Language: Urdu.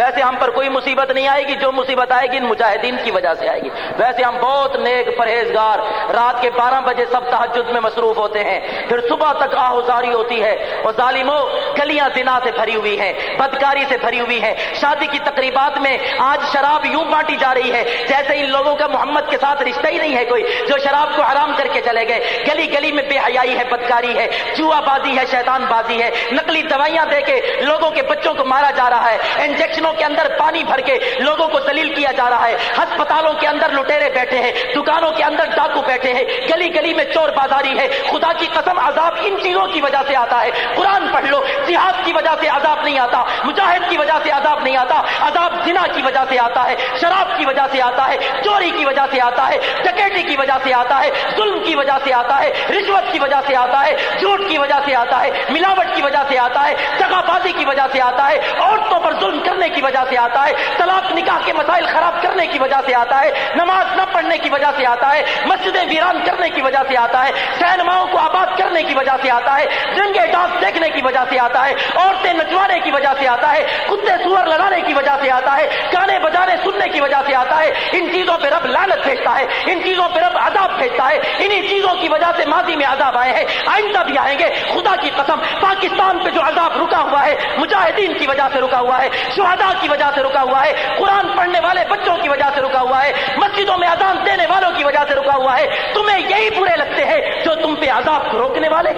ویسے ہم پر کوئی مصیبت نہیں آئے گی، جو مصیبت آئے گی ان مجاہدین کی وجہ سے آئے گی۔ ویسے ہم بہت نیک پرہیزگار، رات کے بارہ بجے سب تحجد میں مصروف ہوتے ہیں۔ پھر صبح تک آہوزاری ہوتی ہے اور ظالموں گلیاں زنا سے بھری ہوئی ہیں، بدکاری سے بھری ہوئی ہیں۔ شادی کی تقریبات میں آج شراب یوں بانٹی جا رہی ہے جیسے ان لوگوں کا محمد کے ساتھ رشتہ ہی نہیں ہے کوئی، جو شراب کو حرام کر کے چلے گئے۔ گلی گلی میں بے حیائی ہے، بدکاری ہے، چوہا بازی ہے، شیطان بازی ہے۔ نقلی دوائیاں دے کے لوگوں کے بچوں کو مارا جا رہا ہے۔ انجیکشنوں کے اندر پانی بھر کے لوگوں کو دلیل کیا جا رہا ہے۔ ہسپتالوں کے اندر لٹیرے بیٹھے ہیں، دکانوں کے اندر ڈاکو بیٹھے ہیں۔ گلی گلی میں چور بازاری ہے۔ خدا کی قسم عذاب ان چیزوں کی وجہ سے آتا ہے قرآن پڑھ لو جہاد کی وجہ سے عذاب نہیں آتا مجاہد کی وجہ سے عذاب نہیں آتا عذاب زنا کی وجہ سے آتا ہے شراب کی وجہ سے آتا ہے چوری کی وجہ سے آتا ہے ڈکیٹی کی وجہ سے آتا ہے ظلم کی وجہ سے آتا ہے رشوت کی وجہ سے آتا ہے جھوٹ کی وجہ سے آتا ہے ملاوٹ کی وجہ سے آتا ہے جگہ بازی کی وجہ سے آتا ہے عورتوں پر ظلم کرنے کی وجہ سے آتا ہے طلاق نکاح کے مسائل خراب کرنے کی وجہ سے آتا ہے نماز نہ پڑھنے کی وجہ سے آتا ہے مسجدیں ویران کرنے کی وجہ سے آتا ہے سینماؤں کو آباد کرنے کی وجہ سے آتا ہے جنگے ڈانس دیکھنے کی وجہ سے آتا ہے، عورتیں نچوانے کی وجہ سے آتا ہے، کتے سور لگانے کی وجہ سے آتا ہے، گانے بجانے سننے کی وجہ سے آتا ہے، ان چیزوں پہ رب لالت بھیجتا ہے، ان چیزوں پہ رب عذاب بھیجتا ہے، انہی چیزوں کی وجہ سے ماضی میں عذاب آئے ہیں، آئندہ بھی آئیں گے، خدا کی قسم، پاکستان پہ جو عذاب رکا ہوا ہے، مجاہدین کی وجہ سے رکا ہوا ہے شہدا کی وجہ سے رکا ہوا ہے، قرآن پڑھنے والے بچوں کی وجہ سے رکا ہوا ہے، مسجدوں میں اذان دینے والوں کی وجہ سے رکا ہوا ہے، تمہیں یہی برے لگتے روکنے والے